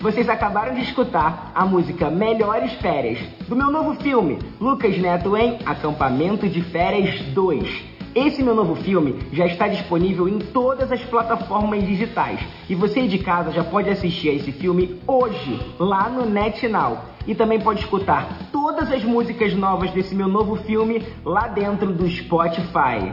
Vocês acabaram de escutar a música Melhores Férias, do meu novo filme, Lucas Neto em Acampamento de Férias 2. Esse meu novo filme já está disponível em todas as plataformas digitais e você de casa já pode assistir a esse filme hoje, lá no NetNow. E também pode escutar todas as músicas novas desse meu novo filme lá dentro do Spotify.